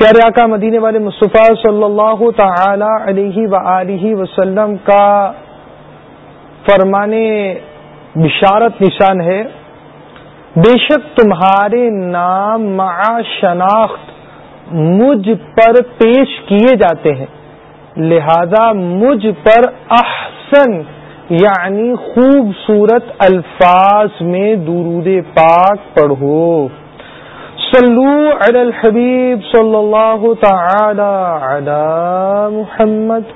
پیارے آقا مدینے والے مصطفیٰ صلی اللہ تعالی علیہ و وسلم کا فرمانے بشارت نشان ہے، بے شک تمہارے نام مع شناخت مجھ پر پیش کیے جاتے ہیں، لہذا مجھ پر احسن یعنی خوبصورت الفاظ میں درود پاک پڑھو۔ صلو علی الحبیب صلی اللہ تعالی علی محمد۔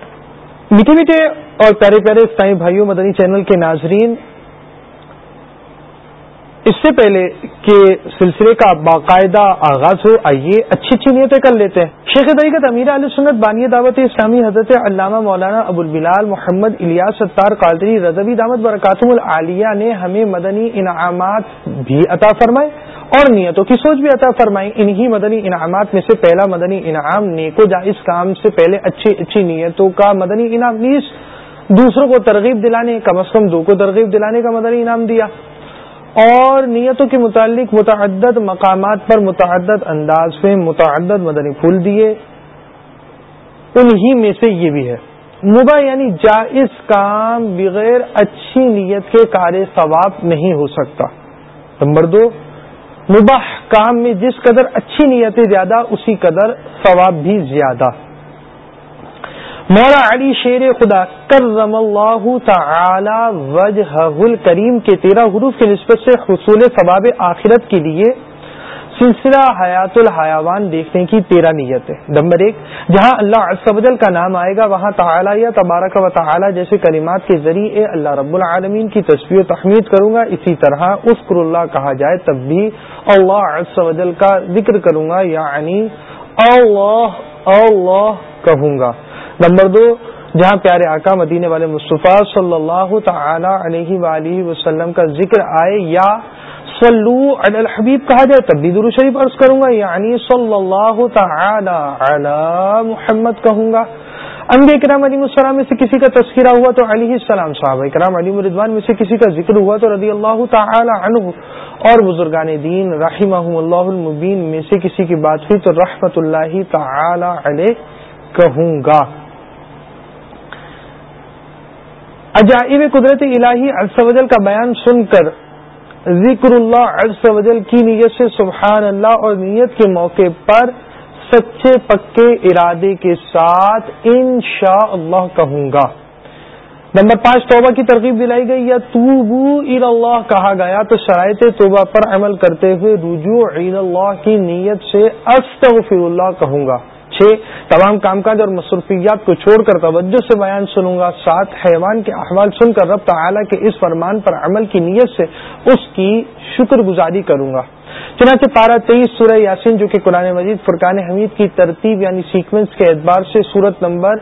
میٹھے میٹھے اور پیارے پیارے سائیں بھائیوں، مدنی چینل کے ناظرین، اس سے پہلے کہ سلسلے کا باقاعدہ آغاز ہو، آئیے اچھی اچھی نیتیں کر لیتے ہیں۔ شیخ طریقت امیر علیہ سنت بانی دعوت اسلامی حضرت علامہ مولانا ابو البلال محمد الیاس ستار قادری رضوی دامت برکاتم العالیہ نے ہمیں مدنی انعامات بھی عطا فرمائے۔ اور نیتوں کی سوچ بھی عطا فرمائی انہی مدنی انعامات میں سے پہلا مدنی انعام نیکو جائز کام سے پہلے اچھی اچھی نیتوں کا مدنی انعام نیز دوسروں کو ترغیب دلانے، کم از کم دو کو ترغیب دلانے کا مدنی انعام دیا۔ اور نیتوں کے متعلق متعدد مقامات پر متعدد انداز میں متعدد مدنی پھول دیے۔ انہی میں سے یہ بھی ہے۔ مبا یعنی جائز کام بغیر اچھی نیت کے کار ثواب نہیں ہو سکتا۔ نمبر دو مباح کام میں جس قدر اچھی نیتیں زیادہ، اسی قدر ثواب بھی زیادہ۔ مولا علی شیر خدا، کرم اللہ تعالی وجہ الکریم کے تیرہ حروف کی نسبت سے حصول ثواب آخرت کے لیے سلسلہ حیات الحیوان دیکھنے کی تیرہ نیت ہے نمبر ایک، جہاں اللہ کا نام آئے گا، وہاں تعالی یا تبارک و تعالی جیسے کلمات کے ذریعے اللہ رب العالمین کی تصویر و تحمید کروں گا۔ اسی طرح اسکر اللہ کہا جائے تب بھی اللہ کا ذکر کروں گا یعنی اللہ اللہ کہوں گا۔ نمبر دو، جہاں پیارے آقا مدینے والے مصطفیٰ صلی اللہ تعالی علیہ وآلہ وسلم کا ذکر آئے یا صلو علی الحبیب کہا جائے تب بھی درو شریف عرض کروں گا یعنی صلی اللہ تعالی علی محمد کہوں گا۔ انب اکرام علی السلام میں سے کسی کا تذکرہ ہوا تو علیہ السلام صاحب اکرام علی مردوان میں سے کسی کا ذکر ہوا تو رضی اللہ تعالی عنہ۔ اور بزرگان دین رحمہ اللہ المبین میں سے کسی کی بات ہوئی تو رحمت اللہ تعالی علیہ کہوں گا۔ عجائب قدرت الہی ارسوجل کا بیان سن کر ذکر اللہ ارسوجل کی نیت سے سبحان اللہ اور نیت کے موقع پر سچے پکے ارادے کے ساتھ انشاء اللہ کہوں گا۔ نمبر پانچ، توبہ کی ترغیب دلائی گئی، یا توبو عید اللہ کہا گیا، تو شرائط توبہ پر عمل کرتے ہوئے رجوع عید اللہ کی نیت سے استغفر اللہ کہوں گا۔ چھ تمام کام کاج اور مصروفیات کو چھوڑ کر توجہ سے بیان سنوں گا۔ سات حیوان کے احوال سن کر رب تعالی کے اس فرمان پر عمل کی نیت سے اس کی شکر گزاری کروں گا۔ چنانچہ پارہ تیئیس سورہ یاسین، جو کہ قرآن مجید فرقان حمید کی ترتیب یعنی سیکوینس کے اعتبار سے سورت نمبر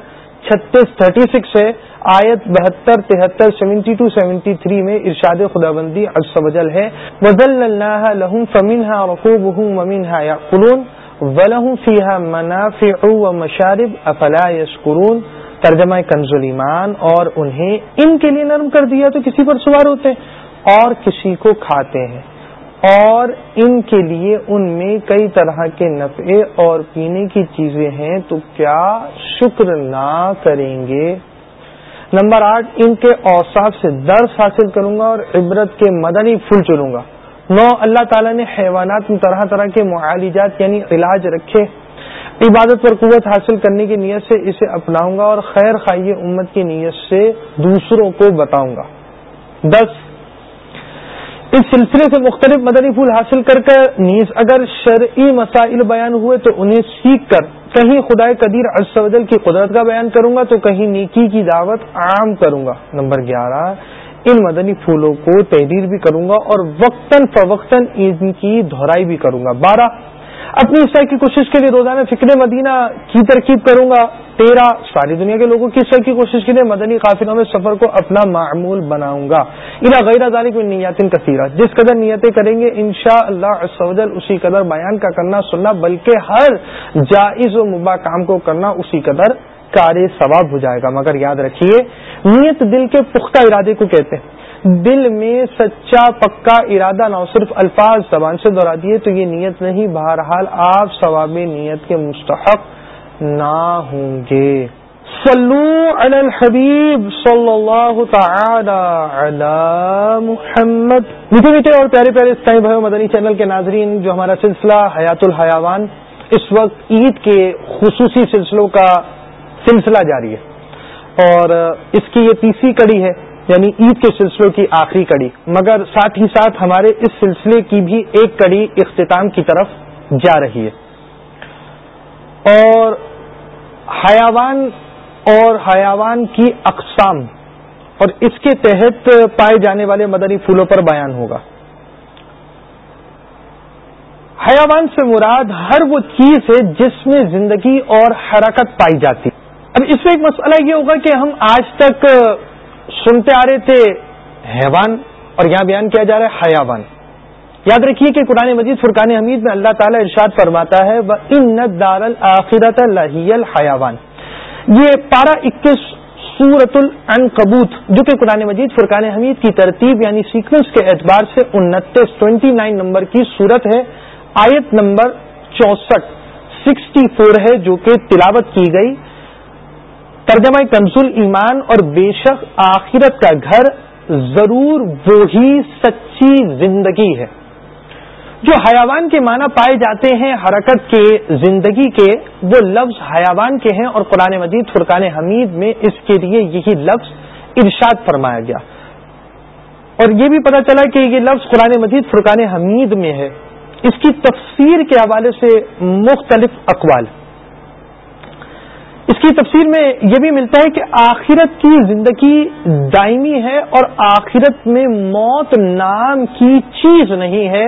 چھتیس، تھرٹی سکس ہے آیت بہتر، تہتر، سیونٹی ٹو سیونٹی تھری میں ارشاد خدا بندی اجسل ہے۔ وزل اللہ لہم فمین ہا رقوب ہوں ممین ہا یا قلون ولہم فیحا منافع و مشارب افلا یشکرون ترجمہ کنز ایمان اور انہیں ان کے لیے نرم کر دیا تو کسی پر سوار ہوتے ہیں اور کسی کو کھاتے ہیں اور ان کے لیے ان میں کئی طرح کے نفع اور پینے کی چیزیں ہیں تو کیا شکر نہ کریں گے؟ نمبر آٹھ، ان کے اوساف سے درس حاصل کروں گا اور عبرت کے مدنی پھول چلوں گا۔ نو، اللہ تعالیٰ نے حیوانات میں طرح طرح کے معالجات یعنی علاج رکھے۔ عبادت پر قوت حاصل کرنے کی نیت سے اسے اپناؤں گا اور خیر خائی امت کی نیت سے دوسروں کو بتاؤں گا۔ دس، اس سلسلے سے مختلف مدنی پھول حاصل کر کر نیز اگر شرعی مسائل بیان ہوئے تو انہیں سیکھ کر کہیں خدائے قدیر ارسودل کی قدرت کا بیان کروں گا تو کہیں نیکی کی دعوت عام کروں گا۔ نمبر گیارہ ان مدنی پھولوں کو تحریر بھی کروں گا اور وقتاً فوقتاً ان کی دہرائی بھی کروں گا۔ بارہ، اپنی اس طرح کی کوشش کے لیے روزانہ فکر مدینہ کی ترکیب کروں گا۔ تیرہ، ساری دنیا کے لوگوں کی اس طرح کی کوشش کے لیے مدنی قافلوں میں سفر کو اپنا معمول بناؤں گا۔ ادا غیر ذالک میں نیت کثیرہ۔ جس قدر نیتیں کریں گے ان شاء اللہ اسی قدر بیان کا کرنا، سننا، بلکہ ہر جائز و مبا کام کو کرنا اسی قدر کار ثواب ہو جائے گا، مگر یاد رکھیے، نیت دل کے پختہ ارادے کو کہتے ہیں۔ دل میں سچا پکا ارادہ نہ صرف الفاظ زبان سے دہرا دیے تو یہ نیت نہیں۔ بہرحال آپ ثواب نیت کے مستحق نہ ہوں گے۔ صلو علی الحبیب صلی اللہ تعالی علی محمد۔ میٹھے میٹھے اور پیارے پیارے اسلائی بھائی مدنی چینل کے ناظرین، جو ہمارا سلسلہ حیات الحیوان اس وقت عید کے خصوصی سلسلوں کا سلسلہ جاری ہے۔ اور اس کی یہ تیسری کڑی ہے یعنی عید کے سلسلوں کی آخری کڑی۔ مگر ساتھ ہی ساتھ ہمارے اس سلسلے کی بھی ایک کڑی اختتام کی طرف جا رہی ہے۔ اور حیاوان اور حیاوان کی اقسام، اور اس کے تحت پائے جانے والے مدنی پھولوں پر بیان ہوگا۔ حیاوان سے مراد ہر وہ چیز ہے جس میں زندگی اور حرکت پائی جاتی۔ اب اس میں ایک مسئلہ یہ ہوگا کہ ہم آج تک سنتے آ رہے تھے حیوان اور یہاں بیان کیا جا رہا ہے حیاوان یاد رکھیے کہ قرآن مجید فرقان حمید میں اللہ تعالیٰ ارشاد فرماتا ہے وہ ان دار الآخرت یہ پارا اکیس سورت الن کبوت جو کہ قرآن مجید فرقان حمید کی ترتیب یعنی سیکوینس کے اعتبار سے انتیس ٹوینٹی نائن نمبر کی صورت ہے۔ آیت نمبر چونسٹھ سکسٹی فور ہے، جو کہ تلاوت کی گئی۔ ترجمہ کنزول ایمان اور بے شک آخرت کا گھر ضرور وہی سچی زندگی ہے۔ جو حیاوان کے معنی پائے جاتے ہیں حرکت کے زندگی کے، وہ لفظ حیاوان کے ہیں اور قرآن مجید فرقان حمید میں اس کے لیے یہی لفظ ارشاد فرمایا گیا۔ اور یہ بھی پتا چلا کہ یہ لفظ قرآن مجید فرقان حمید میں ہے۔ اس کی تفسیر کے حوالے سے مختلف اقوال۔ اس کی تفسیر میں یہ بھی ملتا ہے کہ آخرت کی زندگی دائمی ہے اور آخرت میں موت نام کی چیز نہیں ہے،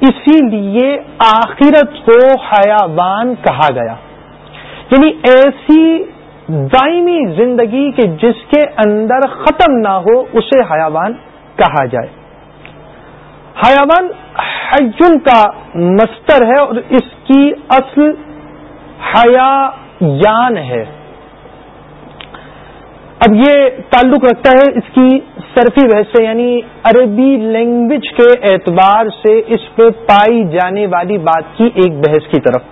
اسی لیے آخرت کو حیاوان کہا گیا۔ یعنی ایسی دائمی زندگی کہ جس کے اندر ختم نہ ہو، اسے حیاوان کہا جائے۔ حیاوان حجن کا مستر ہے اور اس کی اصل حیا یان ہے۔ اب یہ تعلق رکھتا ہے اس کی صرفی بحث سے یعنی عربی لینگویج کے اعتبار سے اس پہ پائی جانے والی بات کی ایک بحث کی طرف۔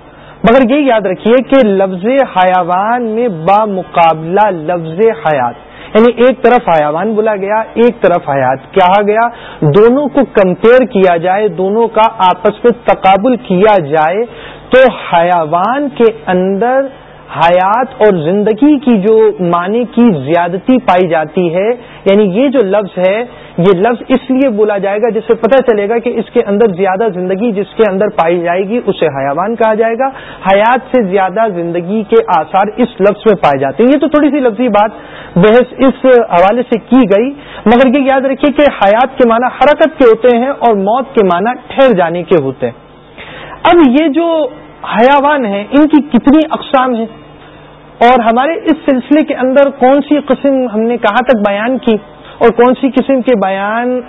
مگر یہ یاد رکھیے کہ لفظ حیاوان میں بامقابلہ لفظ حیات یعنی ایک طرف حیاوان بولا گیا، ایک طرف حیات کہا گیا۔ دونوں کو کمپیئر کیا جائے، دونوں کا آپس میں تقابل کیا جائے، تو حیاوان کے اندر حیات اور زندگی کی جو معنی کی زیادتی پائی جاتی ہے یعنی یہ جو لفظ ہے، یہ لفظ اس لیے بولا جائے گا جس سے پتہ چلے گا کہ اس کے اندر زیادہ زندگی جس کے اندر پائی جائے گی، اسے حیوان کہا جائے گا۔ حیات سے زیادہ زندگی کے آثار اس لفظ میں پائے جاتے ہیں۔ یہ تو تھوڑی سی لفظی بات بحث اس حوالے سے کی گئی، مگر یہ یاد رکھیے کہ حیات کے معنی حرکت کے ہوتے ہیں اور موت کے معنی ٹھہر جانے کے ہوتے ہیں۔ اب یہ جو حیاوان ہیں، ان کی کتنی اقسام ہیں۔ اور ہمارے اس سلسلے کے اندر کون سی قسم ہم نے کہاں تک بیان کی اور کون سی قسم کے بیان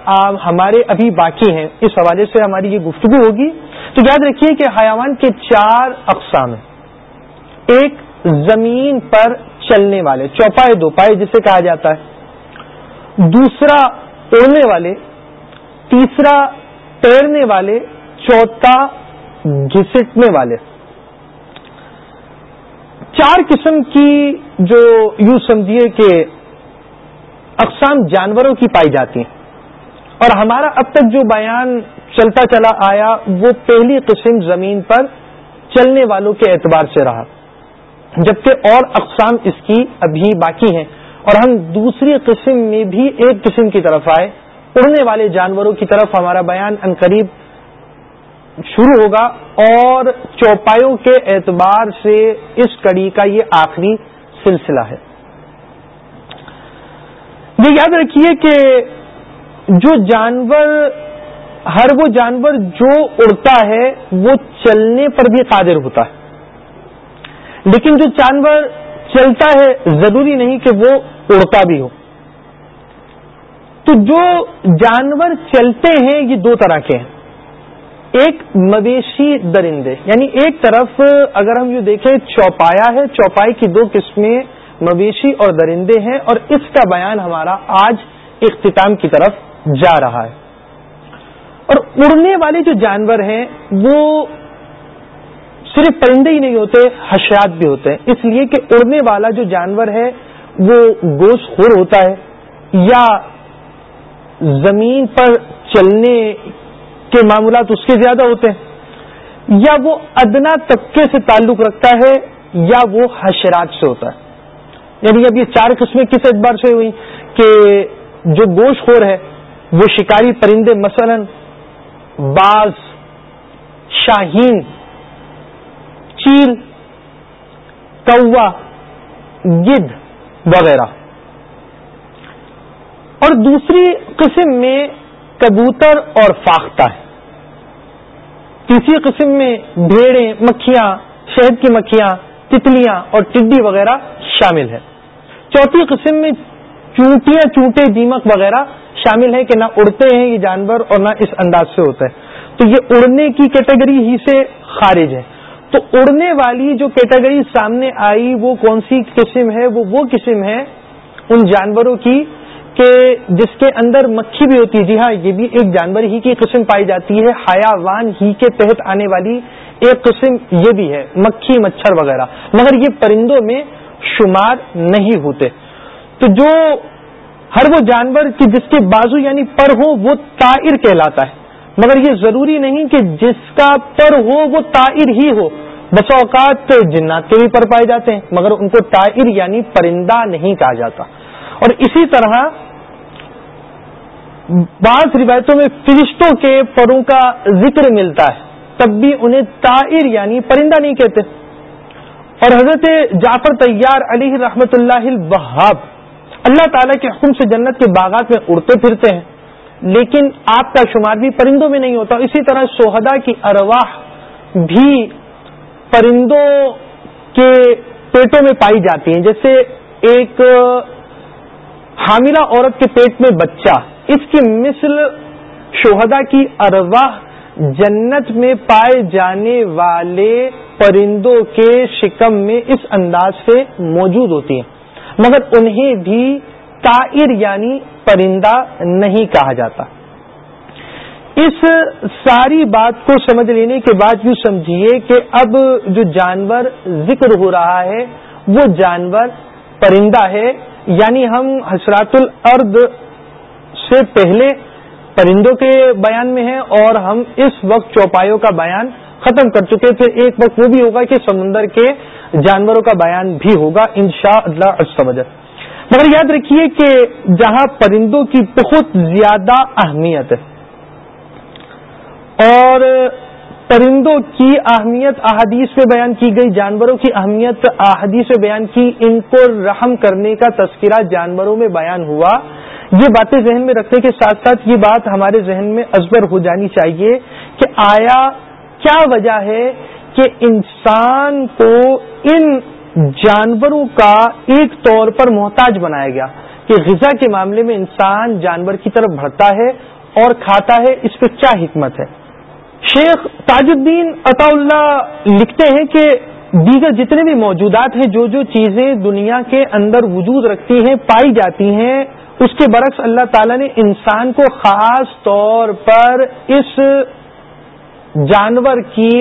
ہمارے ابھی باقی ہیں؟ اس حوالے سے ہماری یہ گفتگو ہوگی۔ تو یاد رکھیے کہ حیوان کے چار اقسام ہیں۔ ایک، زمین پر چلنے والے، چوپائے دو پائے جسے کہا جاتا ہے۔ دوسرا، اڑنے والے۔ تیسرا، تیرنے والے، چوتھا گھسٹنے والے۔ چار قسم کی جو یوں سمجھیے کہ اقسام جانوروں کی پائی جاتی ہیں۔ اور ہمارا اب تک جو بیان چلتا چلا آیا، وہ پہلی قسم زمین پر چلنے والوں کے اعتبار سے رہا۔ جبکہ اور اقسام اس کی ابھی باقی ہیں۔ اور ہم دوسری قسم میں بھی ایک قسم کی طرف آئے۔ اڑنے والے جانوروں کی طرف ہمارا بیان انقریب شروع ہوگا اور چوپایوں کے اعتبار سے اس کڑی کا یہ آخری سلسلہ ہے۔ یہ یاد رکھیے کہ جو جانور، ہر وہ جانور جو اڑتا ہے، وہ چلنے پر بھی قادر ہوتا ہے۔ لیکن جو جانور چلتا ہے، ضروری نہیں کہ وہ اڑتا بھی ہو۔ تو جو جانور چلتے ہیں، یہ دو طرح کے ہیں۔ ایک مویشی درندے یعنی ایک طرف اگر ہم یہ دیکھیں، چوپایا ہے، چوپائی کی دو قسمیں مویشی اور درندے ہیں، اور اس کا بیان ہمارا آج اختتام کی طرف جا رہا ہے۔ اور اڑنے والے جو جانور ہیں، وہ صرف پرندے ہی نہیں ہوتے، حشرات بھی ہوتے ہیں۔ اس لیے کہ اڑنے والا جو جانور ہے، وہ گوشت خور ہوتا ہے، یا زمین پر چلنے کے معاملات اس کے زیادہ ہوتے ہیں۔ یا وہ ادنا طبقے سے تعلق رکھتا ہے یا وہ حشرات سے ہوتا ہے۔ یعنی اب یہ چار قسمیں کس اعتبار سے ہوئی کہ جو گوشت خور ہے، وہ شکاری پرندے، مثلا باز، شاہین، چیل، کوا گدھ وغیرہ۔ اور دوسری قسم میں کبوتر اور فاختہ ہے۔ تیسری قسم میں بھیڑیں، مکھیاں، شہد کی مکھیاں، تتلیاں اور ٹڈی وغیرہ شامل ہے چوتھی قسم میں چونٹیاں، چونٹے، دیمک وغیرہ شامل ہے کہ نہ اڑتے ہیں یہ جانور اور نہ اس انداز سے ہوتا ہے تو یہ اڑنے کی کیٹیگری ہی سے خارج ہے۔ تو اڑنے والی جو کیٹیگری سامنے آئی وہ کون سی قسم ہے؟ وہ وہ قسم ہے ان جانوروں کی کہ جس کے اندر مکھی بھی ہوتی ہے جی ہاں یہ بھی ایک جانور ہی کی قسم پائی جاتی ہے حیاوان ہی کے تحت آنے والی ایک قسم یہ بھی ہے، مکھی، مچھر وغیرہ۔ مگر یہ پرندوں میں شمار نہیں ہوتے۔ تو جو ہر وہ جانور کی جس کے بازو یعنی پر ہو، وہ تائر کہلاتا ہے۔ مگر یہ ضروری نہیں کہ جس کا پر ہو، وہ تائر ہی ہو۔ بس اوقات جنات کے بھی پر پائے جاتے ہیں، مگر ان کو تائر یعنی پرندہ نہیں کہا جاتا۔ اور اسی طرح بعض روایتوں میں فرشتوں کے پروں کا ذکر ملتا ہے، تب بھی انہیں تائر یعنی پرندہ نہیں کہتے۔ اور حضرت جعفر طیار علی رحمت اللہ الوہاب اللہ تعالی کے حکم سے جنت کے باغات میں اڑتے پھرتے ہیں، لیکن آپ کا شمار بھی پرندوں میں نہیں ہوتا۔ اسی طرح سوہدا کی ارواح بھی پرندوں کے پیٹوں میں پائی جاتی ہیں۔ جیسے ایک حاملہ عورت کے پیٹ میں بچہ، اس کی مثل شہدا کی ارواح جنت میں پائے جانے والے پرندوں کے شکم میں اس انداز سے موجود ہوتی ہیں۔ مگر انہیں بھی تائر یعنی پرندہ نہیں کہا جاتا۔ اس ساری بات کو سمجھ لینے کے بعد یوں سمجھیے کہ اب جو جانور ذکر ہو رہا ہے، وہ جانور پرندہ ہے۔ یعنی ہم حسرات الارض سے پہلے پرندوں کے بیان میں ہیں اور ہم اس وقت چوپایوں کا بیان ختم کر چکے پھر ایک وقت وہ بھی ہوگا کہ سمندر کے جانوروں کا بیان بھی ہوگا ان شاء اللہ مگر یاد رکھیے کہ جہاں پرندوں کی بہت زیادہ اہمیت ہے اور پرندوں کی اہمیت احادیث میں بیان کی گئی، جانوروں کی اہمیت احادیث میں بیان کی، ان کو رحم کرنے کا تذکرہ جانوروں میں بیان ہوا۔ یہ باتیں ذہن میں رکھنے کے ساتھ ساتھ یہ بات ہمارے ذہن میں ازبر ہو جانی چاہیے کہ آیا کیا وجہ ہے کہ انسان کو ان جانوروں کا ایک طور پر محتاج بنایا گیا کہ غذا کے معاملے میں انسان جانور کی طرف بڑھتا ہے اور کھاتا ہے، اس پہ کیا حکمت ہے؟ شیخ تاج الدین عطا اللہ لکھتے ہیں کہ دیگر جتنے بھی موجودات ہیں، جو جو چیزیں دنیا کے اندر وجود رکھتی ہیں، پائی جاتی ہیں، اس کے برعکس اللہ تعالی نے انسان کو خاص طور پر اس جانور کی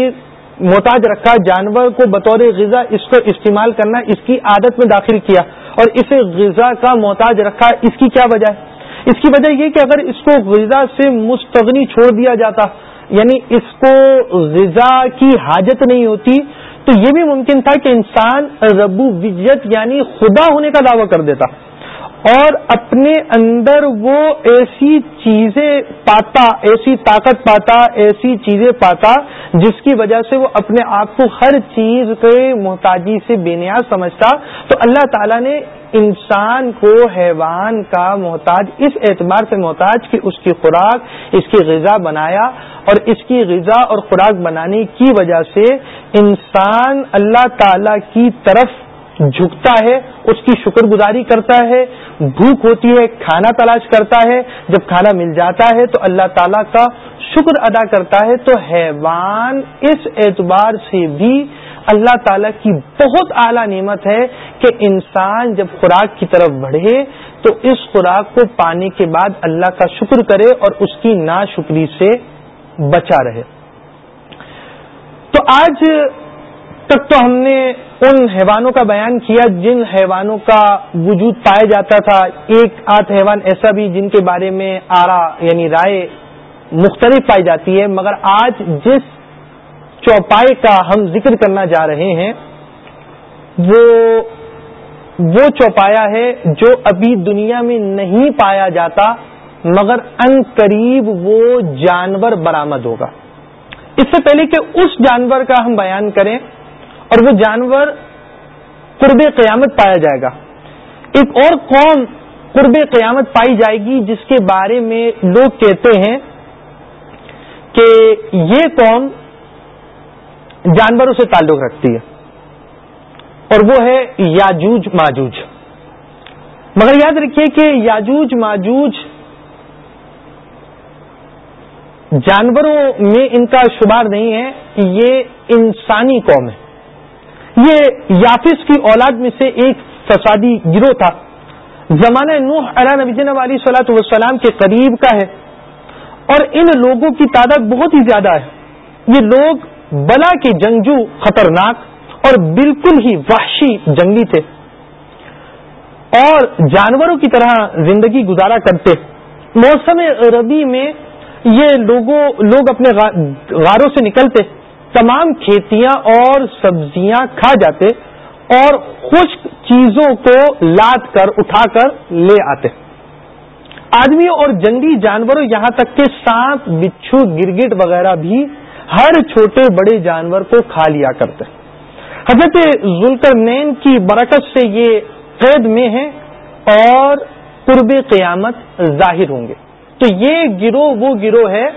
محتاج رکھا، جانور کو بطور غذا اس کو استعمال کرنا، اس کی عادت میں داخل کیا اور اسے غذا کا محتاج رکھا، اس کی کیا وجہ ہے؟ اس کی وجہ یہ کہ اگر اس کو غذا سے مستغنی چھوڑ دیا جاتا یعنی اس کو غذا کی حاجت نہیں ہوتی، تو یہ بھی ممکن تھا کہ انسان ربو وجت یعنی خدا ہونے کا دعویٰ کر دیتا۔ اور اپنے اندر وہ ایسی چیزیں پاتا، ایسی طاقت پاتا، ایسی چیزیں پاتا جس کی وجہ سے وہ اپنے آپ کو ہر چیز کے محتاجی سے بے نیاز سمجھتا۔ تو اللہ تعالیٰ نے انسان کو حیوان کا محتاج، اس اعتبار سے محتاج کہ اس کی خوراک، اس کی غذا بنایا اور اس کی غذا اور خوراک بنانے کی وجہ سے انسان اللہ تعالی کی طرف جھکتا ہے، اس کی شکر گزاری کرتا ہے، بھوک ہوتی ہے، کھانا تلاش کرتا ہے، جب کھانا مل جاتا ہے تو اللہ تعالیٰ کا شکر ادا کرتا ہے تو حیوان اس اعتبار سے بھی اللہ تعالیٰ کی بہت اعلیٰ نعمت ہے کہ انسان جب خوراک کی طرف بڑھے تو اس خوراک کو پانے کے بعد اللہ کا شکر کرے اور اس کی نا شکری سے بچا رہے۔ تو آج تک تو ہم نے ان حیوانوں کا بیان کیا جن حیوانوں کا وجود پایا جاتا تھا، ایک آدھ حیوان ایسا بھی جن کے بارے میں آرا یعنی رائے مختلف پائی جاتی ہے، مگر آج جس چوپائے کا ہم ذکر کرنا جا رہے ہیں، وہ وہ چوپایا ہے جو ابھی دنیا میں نہیں پایا جاتا، مگر ان قریب وہ جانور برآمد ہوگا۔ اس سے پہلے کہ اس جانور کا ہم بیان کریں اور وہ جانور قرب قیامت پایا جائے گا۔ ایک اور قوم قرب قیامت پائی جائے گی جس کے بارے میں لوگ کہتے ہیں کہ یہ قوم جانوروں سے تعلق رکھتی ہے اور وہ ہے یاجوج ماجوج۔ مگر یاد رکھیے کہ یاجوج ماجوج جانوروں میں ان کا شمار نہیں ہے، یہ انسانی قوم ہے۔ یہ یافس کی اولاد میں سے ایک فسادی گروہ تھا۔ زمانہ نوح علیہ نبی علی صلاحت وسلام کے قریب کا ہے اور ان لوگوں کی تعداد بہت ہی زیادہ ہے۔ یہ لوگ بلا کے جنگجو، خطرناک اور بالکل ہی وحشی جنگی تھے۔ اور جانوروں کی طرح زندگی گزارا کرتے۔ موسم ربی میں یہ لوگوں، لوگ اپنے غاروں سے نکلتے۔ تمام کھیتیاں اور سبزیاں کھا جاتے اور خشک چیزوں کو لاد کر، اٹھا کر لے آتے۔ آدمیوں اور جنگلی جانوروں یہاں تک کہ سانپ، بچھو، گرگٹ وغیرہ بھی ہر چھوٹے بڑے جانور کو کھا لیا کرتے۔ حضرت ذلکر نین کی برکت سے یہ قید میں ہے اور قرب قیامت ظاہر ہوں گے۔ تو یہ گروہ وہ گروہ ہے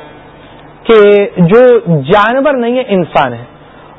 کہ جو جانور نہیں ہے، انسان ہے۔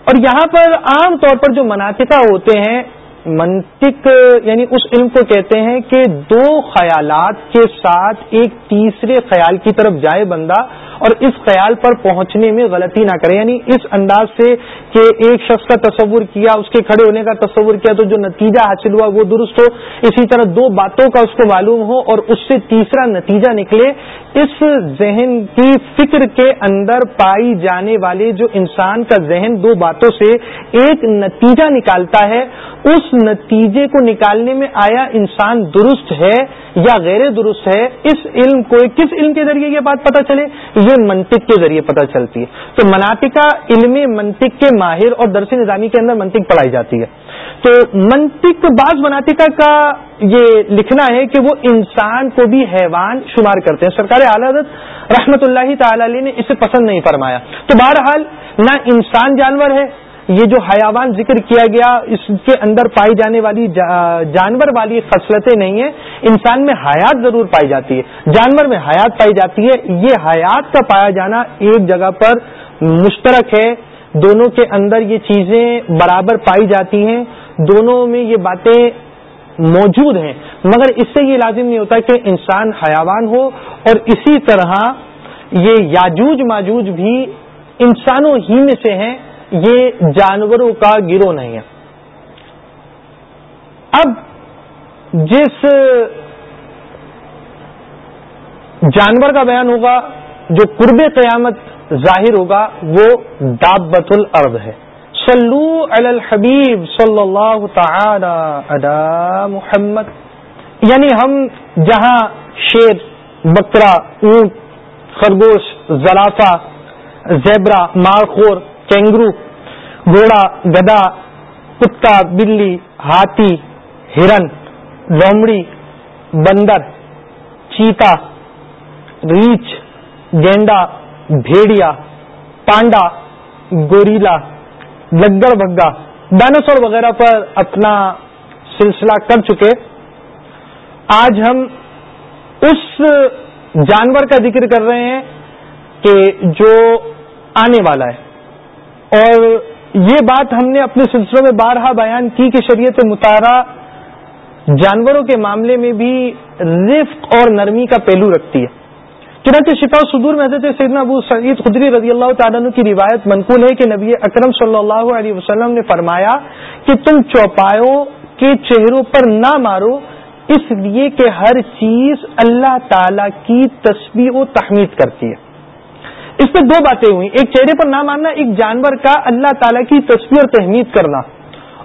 اور یہاں پر عام طور پر جو مناطقہ ہوتے ہیں، منطق یعنی اس علم کو کہتے ہیں کہ دو خیالات کے ساتھ ایک تیسرے خیال کی طرف جائے بندہ۔ اور اس خیال پر پہنچنے میں غلطی نہ کرے یعنی اس انداز سے کہ ایک شخص کا تصور کیا، اس کے کھڑے ہونے کا تصور کیا، تو جو نتیجہ حاصل ہوا وہ درست ہو۔ اسی طرح دو باتوں کا اس کو معلوم ہو اور اس سے تیسرا نتیجہ نکلے۔ اس ذہن کی فکر کے اندر پائی جانے والے جو انسان کا ذہن دو باتوں سے ایک نتیجہ نکالتا ہے، اس نتیجے کو نکالنے میں آیا انسان درست ہے یا غیر درست ہے، اس علم کو، کس علم کے ذریعے یہ بات پتہ چلے؟ یہ منطق کے ذریعے پتہ چلتی ہے۔ تو مناطقہ علم منطق کے ماہر اور درس نظامی کے اندر منطق پڑھائی جاتی ہے۔ تو منطق بعض مناطقہ کا یہ لکھنا ہے کہ وہ انسان کو بھی حیوان شمار کرتے ہیں۔ سرکار اعلی حضرت رحمت اللہ تعالی علیہ نے اسے پسند نہیں فرمایا۔ تو بہرحال نہ انسان جانور ہے یہ جو حیوان ذکر کیا گیا، اس کے اندر پائی جانے والی جانور والی خصلتیں نہیں ہیں، انسان میں حیات ضرور پائی جاتی ہے۔ جانور میں حیات پائی جاتی ہے، یہ حیات کا پایا جانا ایک جگہ پر مشترک ہے۔ دونوں کے اندر یہ چیزیں برابر پائی جاتی ہیں، دونوں میں یہ باتیں موجود ہیں۔ مگر اس سے یہ لازم نہیں ہوتا کہ انسان حیوان ہو، اور اسی طرح یہ یاجوج ماجوج بھی انسانوں ہی میں سے ہیں۔ یہ جانوروں کا گروہ نہیں ہے۔ اب جس جانور کا بیان ہوگا، جو قرب قیامت ظاہر ہوگا، وہ دابت الارض ہے۔ صلو علی الحبیب صلی اللہ تعالی علی محمد۔ یعنی ہم جہاں شیر، بکرا، اونٹ، خرگوش زرافہ زیبرا، مارخور، کینگرو گھوڑا، گدا، کتا، بلی، ہاتھی، ہرن، لومڑی، بندر، چیتا، ریچھ، گینڈا، بھیڑیا، پانڈا، گوریلا، لگڑ بگا۔ ڈائناسور وغیرہ پر اپنا سلسلہ کر چکے۔ آج ہم اس جانور کا ذکر کر رہے ہیں کہ جو آنے والا ہے اور یہ بات ہم نے اپنے سلسلوں میں بارہا بیان کی کہ شریعت مطالعہ جانوروں کے معاملے میں بھی رفق اور نرمی کا پہلو رکھتی ہے۔ چنانچہ شفا صدور میں حضرت سیدنا ابو سعید خدری رضی اللہ تعالیٰ کی روایت منقول ہے کہ نبی اکرم صلی اللہ علیہ وسلم نے فرمایا کہ تم چوپایوں کے چہروں پر نہ مارو، اس لیے کہ ہر چیز اللہ تعالی کی تصویر و تحمید کرتی ہے۔ اس میں دو باتیں ہوئی ایک چہرے پر نہ مارنا ایک جانور کا اللہ تعالیٰ کی تصویر اور تحمید کرنا۔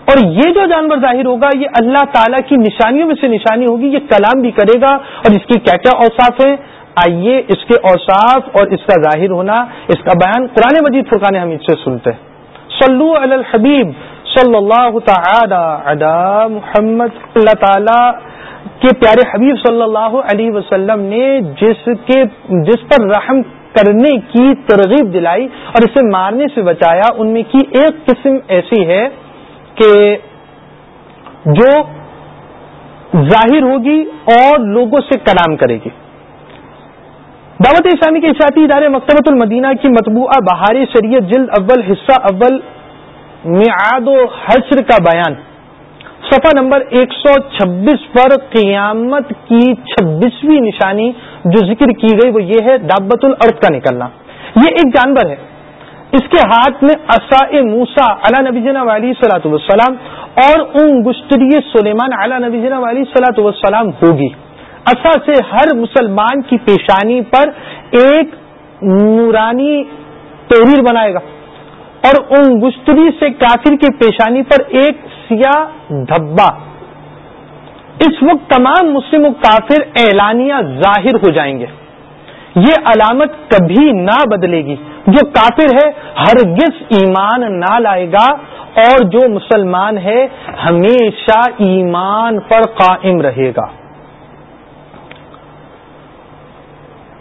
اور یہ جو جانور ظاہر ہوگا، یہ اللہ تعالیٰ کی نشانیوں میں سے نشانی ہوگی، یہ کلام بھی کرے گا۔ اور اس کی کیا کیا اوساف ہیں؟ آئیے اس کے اوصاف اور اس کا ظاہر ہونا، اس کا بیان قرآن مجید فرقان حمید سے سنتے صلو علی الحبیب صلی اللہ تعالی علی محمد۔ اللہ تعالی کے پیارے حبیب صلی اللہ علیہ وسلم نے جس کے، جس پر رحم کرنے کی ترغیب دلائی اور اسے مارنے سے بچایا، ان میں کی ایک قسم ایسی ہے کہ جو ظاہر ہوگی اور لوگوں سے کلام کرے گی۔ دعوت اسلامی کے اشاعتی ادارے مکتبۃ المدینہ کی مطبوعہ بہاری شریعت جلد اول، حصہ اول، میعاد و حشر کا بیان۔ صفحہ نمبر ایک سو چھبیس پر قیامت کی چھبیسویں نشانی جو ذکر کی گئی وہ یہ ہے دابت الارض کا نکلنا۔ یہ ایک جانور ہے۔ اس کے ہاتھ میں اصا موسا علا نبی جنا والی صلاحت وسلام اور ان گشتری سلیمان علا نبی جنا والی صلاحت وسلام ہوگی۔ اصا سے ہر مسلمان کی پیشانی پر ایک نورانی تحریر بنائے گا۔ اور ان گشتری سے کافر کی پیشانی پر ایک سیاہ دھبا۔ اس وقت تمام مسلم و کافر اعلانیہ ظاہر ہو جائیں گے۔ یہ علامت کبھی نہ بدلے گی۔ جو کافر ہے، ہرگز ایمان نہ لائے گا۔ اور جو مسلمان ہے، ہمیشہ ایمان پر قائم رہے گا۔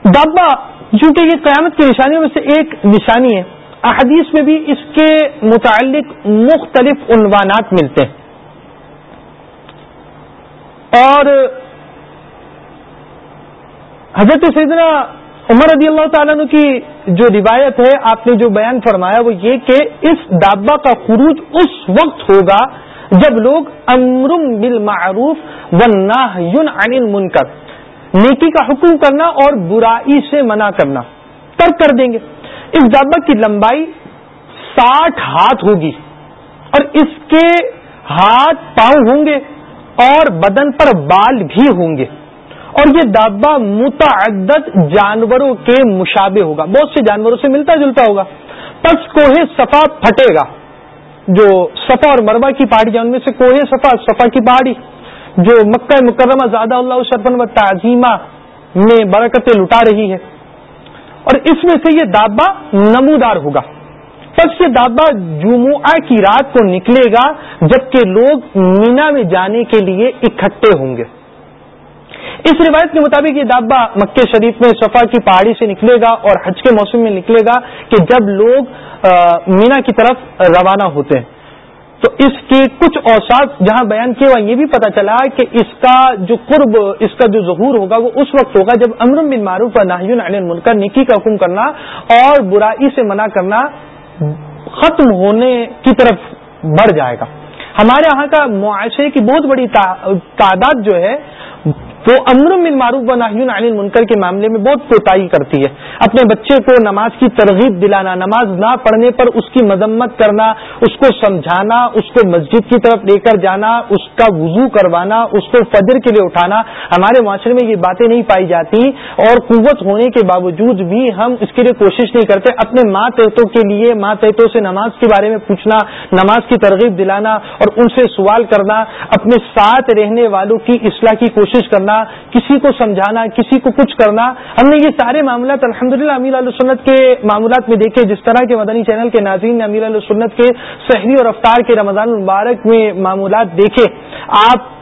دابا، چونکہ یہ قیامت کی نشانیوں میں سے ایک نشانی ہے، احادیث میں بھی اس کے متعلق مختلف عنوانات ملتے ہیں۔ اور حضرت سیدنا عمر رضی اللہ تعالیٰ کی جو روایت ہے، آپ نے جو بیان فرمایا، وہ یہ کہ اس دابا کا خروج اس وقت ہوگا جب لوگ امرم بالمعروف و عن المنکر، نیکی کا حکم کرنا اور برائی سے منع کرنا، ترک کر دیں گے۔ اس دابا کی لمبائی ساٹھ ہاتھ ہوگی اور اس کے ہاتھ پاؤں ہوں گے۔ اور بدن پر بال بھی ہوں گے۔ اور یہ دابا متعدد جانوروں کے مشابے ہوگا۔ بہت سے جانوروں سے ملتا جلتا ہوگا۔ پس کوہ صفا پھٹے گا۔ جو صفا اور مربع کی پہاڑی ان میں سے کوہ صفا صفا کی پہاڑی۔ جو مکہ مکرمہ زیادہ اللہ شرفن و تعظیمہ میں برکتیں لٹا رہی ہے اور اس میں سے یہ دابا نمودار ہوگا۔ سب سے دابا جمعہ کی رات کو نکلے گا، جبکہ لوگ مینا میں جانے کے لیے اکٹھے ہوں گے۔ اس روایت کے مطابق یہ دابا مکہ شریف میں صفا کی پہاڑی سے نکلے گا اور حج کے موسم میں نکلے گا کہ جب لوگ مینا کی طرف روانہ ہوتے ہیں۔ تو اس کے کچھ اوساف جہاں بیان کیا ہوا، یہ بھی پتا چلا کہ اس کا جو قرب، اس کا جو ظہور ہوگا، وہ اس وقت ہوگا جب امر بن معروف اور ناہین علی ملک نیکی کا حکم کرنا اور برائی سے منع کرنا ختم ہونے کی طرف بڑھ جائے گا۔ ہمارے یہاں کا معاشرے کی بہت بڑی تعداد جو ہے وہ امر من معروف و ناہین علی منکر کے معاملے میں بہت کوتاہی کرتی ہے۔ اپنے بچے کو نماز کی ترغیب دلانا، نماز نہ پڑھنے پر اس کی مذمت کرنا، اس کو سمجھانا، اس کو مسجد کی طرف لے کر جانا، اس کا وضو کروانا، اس کو فجر کے لیے اٹھانا، ہمارے معاشرے میں یہ باتیں نہیں پائی جاتی۔ اور قوت ہونے کے باوجود بھی ہم اس کے لیے کوشش نہیں کرتے۔ اپنے ماں تحتوں کے لیے ماں تحتوں سے نماز کے بارے میں پوچھنا، نماز کی ترغیب دلانا اور ان سے سوال کرنا، اپنے ساتھ رہنے والوں کی اصلاح کی کوشش کرنا۔ کسی کو سمجھانا، کسی کو کچھ کرنا۔ ہم نے یہ سارے معاملات الحمد للہ امیر السنت کے معاملات میں دیکھے، جس طرح کے مدنی چینل کے ناظرین نے امیر علیہ کے شہری اور افطار کے رمضان المبارک میں معمولات دیکھے۔ آپ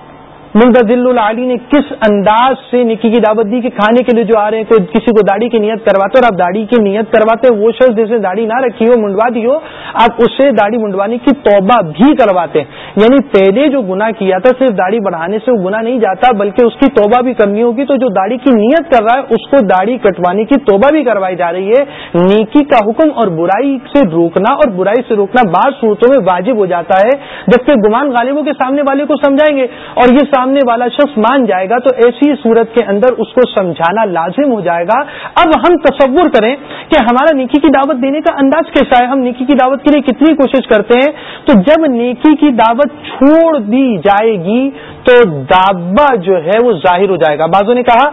منتظل العلی نے کس انداز سے نکی کی دعوت دی کہ کھانے کے لیے جو آ رہے ہیں، کوئی کسی کو داڑھی کی نیت کرواتے اور آپ داڑھی کی نیت کرواتے وہ شخص جیسے داڑھی نہ رکھی ہو، منڈوا دی ہو، آپ اسے داڑھی منڈوانے کی توبہ بھی کرواتے ہیں۔ یعنی پہلے جو گنا کیا تھا، صرف داڑھی بڑھانے سے وہ گنا نہیں جاتا، بلکہ اس کی توبہ بھی کرنی ہوگی۔ تو جو داڑھی کی نیت کر رہا ہے، اس کو داڑھی کٹوانے کی توبہ بھی کروائی جا رہی ہے۔ نیکی کا حکم اور برائی سے روکنا اور برائی سے روکنا بعض صورتوں میں واجب ہو جاتا ہے، جبکہ گمان غالبوں کے سامنے والے کو سمجھائیں گے۔ اور یہ سامنے والا شخص مان جائے گا تو ایسی صورت کے اندر اس کو سمجھانا لازم ہو جائے گا۔ اب ہم تصور کریں کہ ہمارا نیکی کی دعوت دینے کا انداز کیسا ہے۔ ہم نیکی کی دعوت کے لیے کتنی کوشش کرتے ہیں۔ تو جب نیکی کی دعوت چھوڑ دی جائے گی تو دابا جو ہے وہ ظاہر ہو جائے گا۔ بازو نے کہا،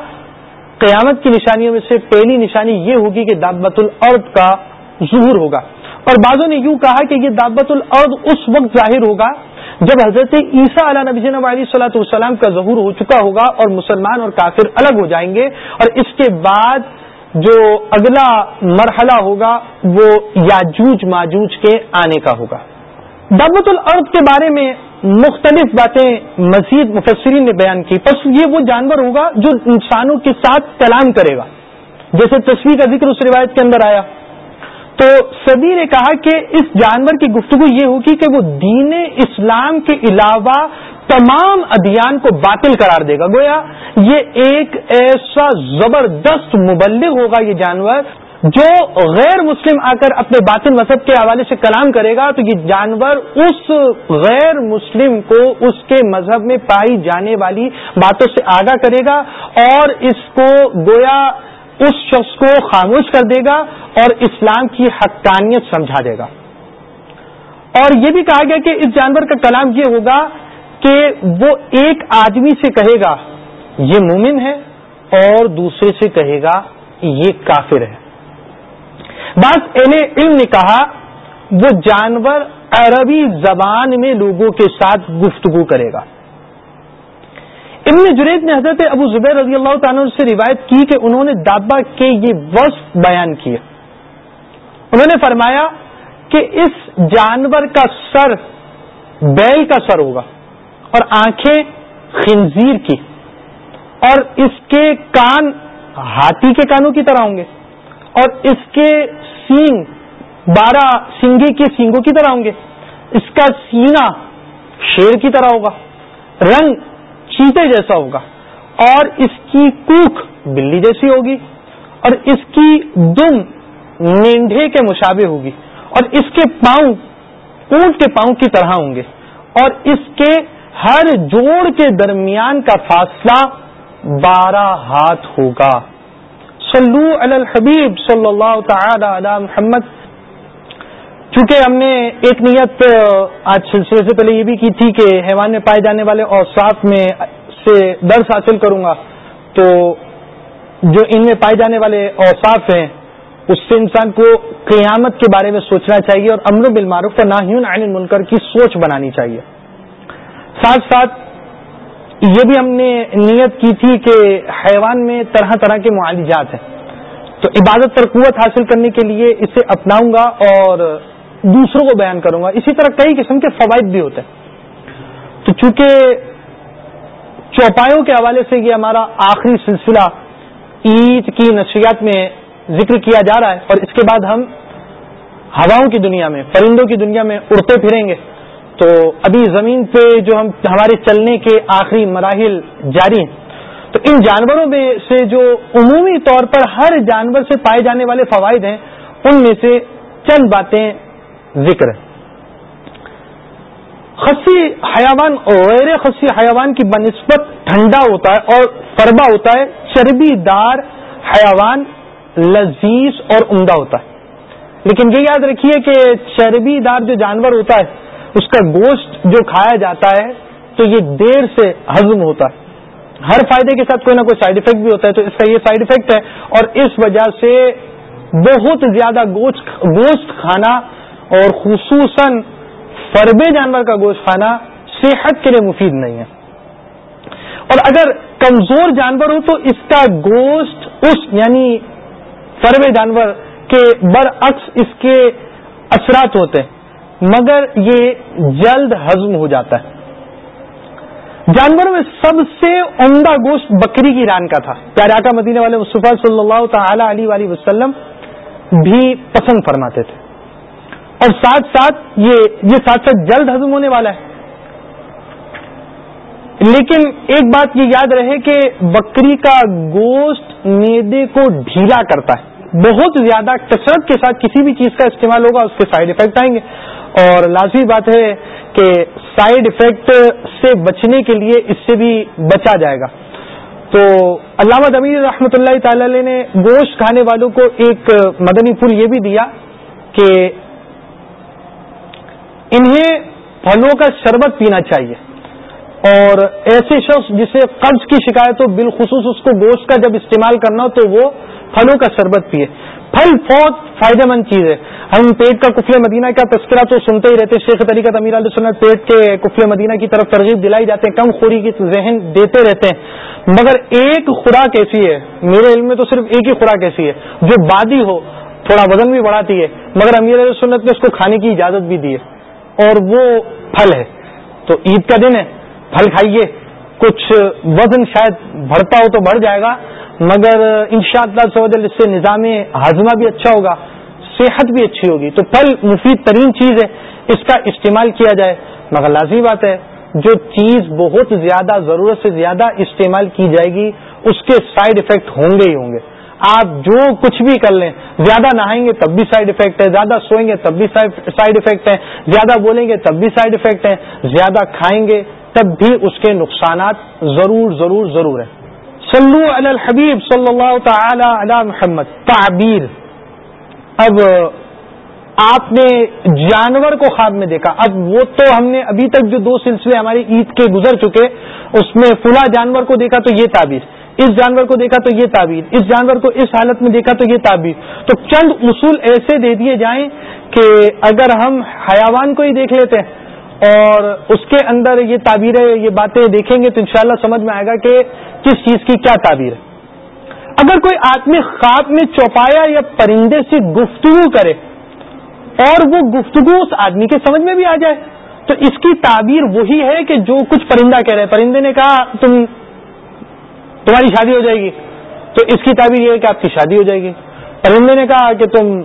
قیامت کی نشانیوں میں سے پہلی نشانی یہ ہوگی کہ دابت العرد کا ظہور ہوگا۔ اور بعضوں نے یوں کہا کہ یہ دابت العرد اس وقت ظاہر ہوگا جب حضرت عیسیٰ علیہ نبی علیہ صلاح والسلام کا ظہور ہو چکا ہوگا اور مسلمان اور کافر الگ ہو جائیں گے اور اس کے بعد جو اگلا مرحلہ ہوگا وہ یاجوج ماجوج کے آنے کا ہوگا۔ دعوت العرد کے بارے میں مختلف باتیں مزید مفسرین نے بیان کی۔ بس یہ وہ جانور ہوگا جو انسانوں کے ساتھ کلام کرے گا۔ جیسے تصویر کا ذکر اس روایت کے اندر آیا۔ تو سبھی نے کہا کہ اس جانور کی گفتگو یہ ہوگی کہ وہ دین اسلام کے علاوہ تمام ادیان کو باطل قرار دے گا۔ گویا یہ ایک ایسا زبردست مبلغ ہوگا یہ جانور جو غیر مسلم آ کر اپنے باطن مذہب کے حوالے سے کلام کرے گا، تو یہ جانور اس غیر مسلم کو اس کے مذہب میں پائی جانے والی باتوں سے آگاہ کرے گا اور اس کو گویا اس شخص کو خاموش کر دے گا اور اسلام کی حقانیت سمجھا دے گا۔ اور یہ بھی کہا گیا کہ اس جانور کا کلام یہ ہوگا کہ وہ ایک آدمی سے کہے گا، یہ مومن ہے، اور دوسرے سے کہے گا، یہ کافر ہے۔ بعض اہل علم نے کہا، وہ جانور عربی زبان میں لوگوں کے ساتھ گفتگو کرے گا۔ ابن جرید نے حضرت ابو زبیر رضی اللہ تعالیٰ سے روایت کی کہ انہوں نے دابا کے یہ وصف بیان کیے۔ انہوں نے فرمایا کہ اس جانور کا سر بیل کا سر ہوگا اور آنکھیں خنزیر کی اور اس کے کان ہاتھی کے کانوں کی طرح ہوں گے اور اس کے سینگ بارہ سنگی کے سینگوں کی طرح ہوں گے۔ اس کا سینہ شیر کی طرح ہوگا۔ رنگ چیتے جیسا ہوگا اور اس کی کوک بلی جیسی ہوگی اور اس کی دم مینڈے کے مشابے ہوگی اور اس کے پاؤں اونٹ کے پاؤں کی طرح ہوں گے اور اس کے ہر جوڑ کے درمیان کا فاصلہ بارہ ہاتھ ہوگا۔ صلو علی الحبیب صلی اللہ تعالی علی محمد چونکہ ہم نے ایک نیت آج سلسلے سے پہلے یہ بھی کی تھی کہ حیوان میں پائے جانے والے اوساف میں سے درس حاصل کروں گا۔ تو جو ان میں پائے جانے والے اوساف ہیں، اس سے انسان کو قیامت کے بارے میں سوچنا چاہیے اور امر بالمعروف کا ناہیون عین المنکر کی سوچ بنانی چاہیے۔ ساتھ ساتھ یہ بھی ہم نے نیت کی تھی کہ حیوان میں طرح طرح کے معالجات ہیں۔ تو عبادت پر قوت حاصل کرنے کے لیے اسے اپناؤں گا اور دوسروں کو بیان کروں گا۔ اسی طرح کئی قسم کے فوائد بھی ہوتے ہیں۔ تو چونکہ چوپایوں کے حوالے سے یہ ہمارا آخری سلسلہ عید کی نشریات میں ذکر کیا جا رہا ہے اور اس کے بعد ہم ہواؤں کی دنیا میں، پرندوں کی دنیا میں اڑتے پھریں گے۔ تو ابھی زمین پہ جو ہم، ہمارے چلنے کے آخری مراحل جاری ہیں۔ تو ان جانوروں میں سے جو عمومی طور پر ہر جانور سے پائے جانے والے فوائد ہیں، ان میں سے چند باتیں ذکر ہے۔ خسی حیوان غیر خسی حیوان کی بنسبت ٹھنڈا ہوتا ہے اور فربا ہوتا ہے، چربی دار حیوان لذیذ اور عمدہ ہوتا ہے۔ لیکن یہ یاد رکھیے کہ چربی دار جو جانور ہوتا ہے، اس کا گوشت جو کھایا جاتا ہے، تو یہ دیر سے ہضم ہوتا ہے۔ ہر فائدے کے ساتھ کوئی نہ کوئی سائڈ افیکٹ بھی ہوتا ہے، تو اس کا یہ سائڈ افیکٹ ہے۔ اور اس وجہ سے بہت زیادہ گوشت کھانا اور خصوصاً فربے جانور کا گوشت کھانا صحت کے لیے مفید نہیں ہے۔ اور اگر کمزور جانور ہو تو اس کا گوشت اس یعنی فربے جانور کے برعکس اس کے اثرات ہوتے ہیں۔ مگر یہ جلد ہضم ہو جاتا ہے۔ جانوروں میں سب سے عمدہ گوشت بکری کی ران کا تھا۔ پیارے آقا مدینہ والے مصطفیٰ صلی اللہ تعالی علیہ وسلم بھی پسند فرماتے تھے۔ اور ساتھ ساتھ یہ یہ ساتھ ساتھ جلد ہضم ہونے والا ہے۔ لیکن ایک بات یہ یاد رہے کہ بکری کا گوشت میدے کو ڈھیلا کرتا ہے۔ بہت زیادہ کثرت کے ساتھ کسی بھی چیز کا استعمال ہوگا، اس کے سائڈ افیکٹ آئیں گے۔ اور لازمی بات ہے کہ سائڈ افیکٹ سے بچنے کے لیے اس سے بھی بچا جائے گا۔ تو علامہ امیر رحمۃ اللہ تعالی نے گوشت کھانے والوں کو ایک مدنی پھول یہ بھی دیا کہ انہیں پھلوں کا شربت پینا چاہیے۔ اور ایسے شخص جسے قرض کی شکایت ہو، بالخصوص اس کو گوشت کا جب استعمال کرنا ہو، تو وہ پھلوں کا شربت پیے۔ پھل بہت فائدہ مند چیز ہے۔ ہم پیٹ کا کفل مدینہ کا تذکرہ تو سنتے ہی رہتے شیخ طریقہ امیر علیہ سنت پیٹ کے کفل مدینہ کی طرف ترغیب دلائی جاتے ہیں، کم خوری کی ذہن دیتے رہتے ہیں۔ مگر ایک خوراک ایسی ہے، میرے علم میں تو صرف ایک ہی خوراک ایسی ہے، جو بادی ہو، تھوڑا وزن بھی بڑھاتی ہے، مگر امیر علیہ سنت نے اس کو کھانے کی اجازت بھی دی ہے۔ اور وہ پھل ہے۔ تو عید کا دن ہے، پھل کھائیے۔ کچھ وزن شاید بڑھتا ہو تو بڑھ جائے گا، مگر ان شاء اللہ اس سے نظام ہاضمہ بھی اچھا ہوگا، صحت بھی اچھی ہوگی۔ تو پھل مفید ترین چیز ہے، اس کا استعمال کیا جائے۔ مگر لازمی بات ہے، جو چیز بہت زیادہ، ضرورت سے زیادہ استعمال کی جائے گی، اس کے سائڈ افیکٹ ہوں گے ہی ہوں گے۔ آپ جو کچھ بھی کر لیں، زیادہ نہائیں گے تب بھی سائڈ افیکٹ ہے، زیادہ سوئیں گے تب بھی سائڈ افیکٹ ہے زیادہ بولیں گے تب بھی سائڈ افیکٹ ہے زیادہ کھائیں گے تب بھی اس کے نقصانات ضرور ضرور ضرور ہیں۔ صلو علی الحبیب صلی اللہ تعالی علی محمد، تعبیر۔ اب آپ نے جانور کو خواب میں دیکھا، اب وہ تو ہم نے ابھی تک جو دو سلسلے ہماری عید کے گزر چکے، اس میں فلا جانور کو دیکھا تو یہ تعبیر۔ اس جانور کو دیکھا تو یہ تعبیر، اس جانور کو اس حالت میں دیکھا تو یہ تعبیر۔ تو چند اصول ایسے دے دیے جائیں کہ اگر ہم حیوان کو ہی دیکھ لیتے ہیں اور اس کے اندر یہ تعبیریں، یہ باتیں دیکھیں گے تو انشاءاللہ سمجھ میں آئے گا کہ کس چیز کی کیا تعبیر ہے۔ اگر کوئی آدمی خواب میں چوپایا یا پرندے سے گفتگو کرے اور وہ گفتگو اس آدمی کے سمجھ میں بھی آ جائے تو اس کی تعبیر وہی ہے کہ جو کچھ پرندہ کہہ رہے پرندے نے کہا، تم تمہاری شادی ہو جائے گی۔ تو اس کی تعبیر یہ ہے کہ آپ کی شادی ہو جائے گی۔ پرندے نے کہا کہ تم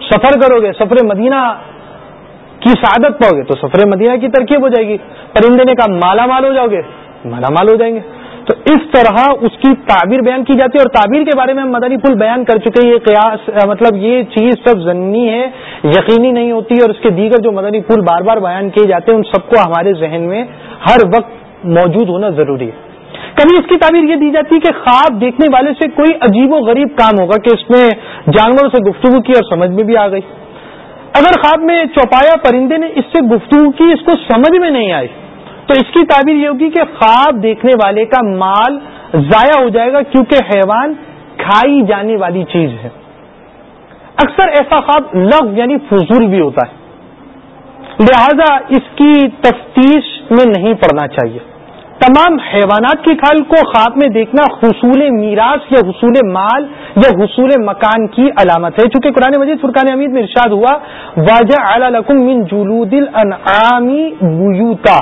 سفر کرو گے، سفر مدینہ کی سعادت پاؤ گے تو سفر مدینہ کی ترکیب ہو جائے گی۔ پرندے نے کہا، مالا مال ہو جاؤ گے۔ مالا مال ہو جائیں گے۔ تو اس طرح اس کی تعبیر بیان کی جاتی ہے اور تعبیر کے بارے میں ہم مدنی پھول بیان کر چکے یہ قیاس مطلب یہ چیز سب ضنی ہے، یقینی نہیں ہوتی اور اس کے دیگر جو مدنی پھول بار بار بیان کیے جاتے ہیں، ان سب کو ہمارے ذہن میں ہر وقت موجود ہونا ضروری ہے۔ کبھی اس کی تعبیر یہ دی جاتی ہے کہ خواب دیکھنے والے سے کوئی عجیب و غریب کام ہوگا کہ اس میں جانوروں سے گفتگو کی اور سمجھ میں بھی آ گئی۔ اگر خواب میں چوپایا پرندے نے اس سے گفتگو کی، اس کو سمجھ میں نہیں آئی، تو اس کی تعبیر یہ ہوگی کہ خواب دیکھنے والے کا مال ضائع ہو جائے گا کیونکہ حیوان کھائی جانے والی چیز ہے۔ اکثر ایسا خواب لفظ یعنی فضول بھی ہوتا ہے۔ لہذا اس کی تفتیش میں نہیں پڑنا چاہیے۔ تمام حیوانات کی کھال کو خواب میں دیکھنا حصول میراث یا حصول مال یا حصول مکان کی علامت ہے۔ چونکہ قرآن مجید فرقان امید میں ارشاد ہوا واجہ اعلی من جلود الانعامی بیوتا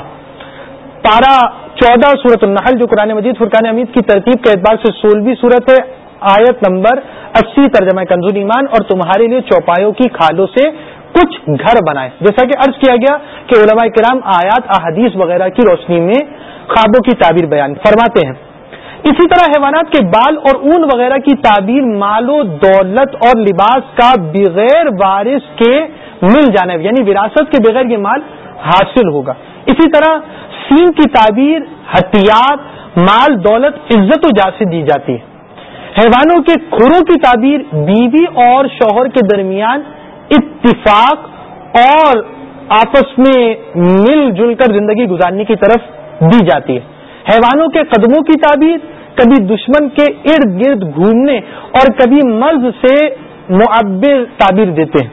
پارا چودہ صورت النحل، جو قرآن مجید فرقان امید کی ترتیب کے اعتبار سے سولہویں صورت ہے، آیت نمبر اسی ترجمہ کنزول ایمان اور تمہارے لیے چوپایوں کی کھالوں سے کچھ گھر بنائے جیسا کہ عرض کیا گیا کہ علماء کرام آیات، احادیث وغیرہ کی روشنی میں خوابوں کی تعبیر بیان فرماتے ہیں۔ اسی طرح حیوانات کے بال اور اون وغیرہ کی تعبیر مال و دولت اور لباس کا بغیر وارث کے مل جانے یعنی وراثت کے بغیر یہ مال حاصل ہوگا۔ اسی طرح سین کی تعبیر ہتھیار، مال، دولت، عزت و جا سے دی جاتی ہے۔ حیوانوں کے کھروں کی تعبیر بیوی اور شوہر کے درمیان اتفاق اور آپس میں مل جل کر زندگی گزارنے کی طرف دی جاتی ہے۔ حیوانوں کے قدموں کی تعبیر، کبھی دشمن کے ارد گرد گھومنے اور کبھی مرض سے معبر تعبیر دیتے ہیں۔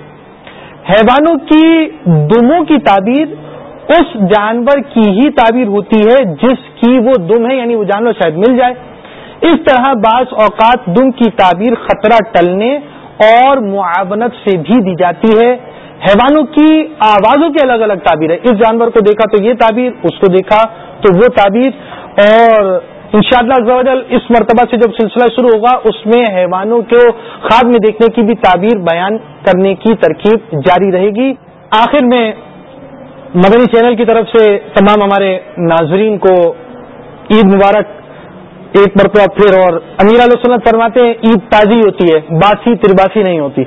حیوانوں کی دموں کی تعبیر اس جانور کی ہی تعبیر ہوتی ہے جس کی وہ دم ہے یعنی وہ جانور شاید مل جائے۔ اس طرح بعض اوقات دم کی تعبیر خطرہ ٹلنے اور معاونت سے بھی دی جاتی ہے۔ حیوانوں کی آوازوں کی الگ الگ تعبیر ہے۔ اس جانور کو دیکھا تو یہ تعبیر، اس کو دیکھا تو وہ تعبیر اور ان شاء اللہ اس مرتبہ سے جب سلسلہ شروع ہوگا، اس میں حیوانوں کو خواب میں دیکھنے کی بھی تعبیر بیان کرنے کی ترکیب جاری رہے گی۔ آخر میں مدنی چینل کی طرف سے تمام ہمارے ناظرین کو عید مبارک، ایک مرتبہ پھر اور امیر علیہ سنت فرماتے ہیں، عید تازی ہوتی ہے، باسی ترباسی نہیں ہوتی۔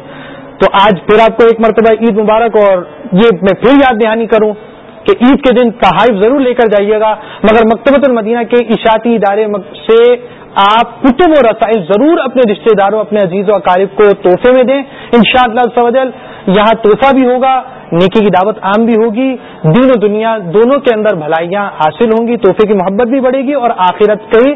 تو آج پھر آپ کو ایک مرتبہ عید مبارک اور یہ میں پھر یاد دہانی کروں۔ کہ عید کے دن تحائف ضرور لے کر جائیے گا، مگر مکتبۃ المدینہ کے اشاعتی ادارے سے آپ کتب و رسائل ضرور اپنے رشتہ داروں، اپنے عزیز و اقارب کو تحفے میں دیں۔ ان شاء اللہ یہاں تحفہ بھی ہوگا، نیکی کی دعوت عام بھی ہوگی، دین و دنیا دونوں کے اندر بھلائیاں حاصل ہوں گی، تحفے کی محبت بھی بڑھے گی اور آخرت کی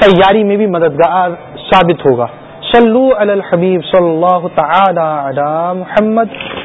تیاری میں بھی مددگار ثابت ہوگا۔ صلو علی الحبیب صلی اللہ تعالی علی محمد۔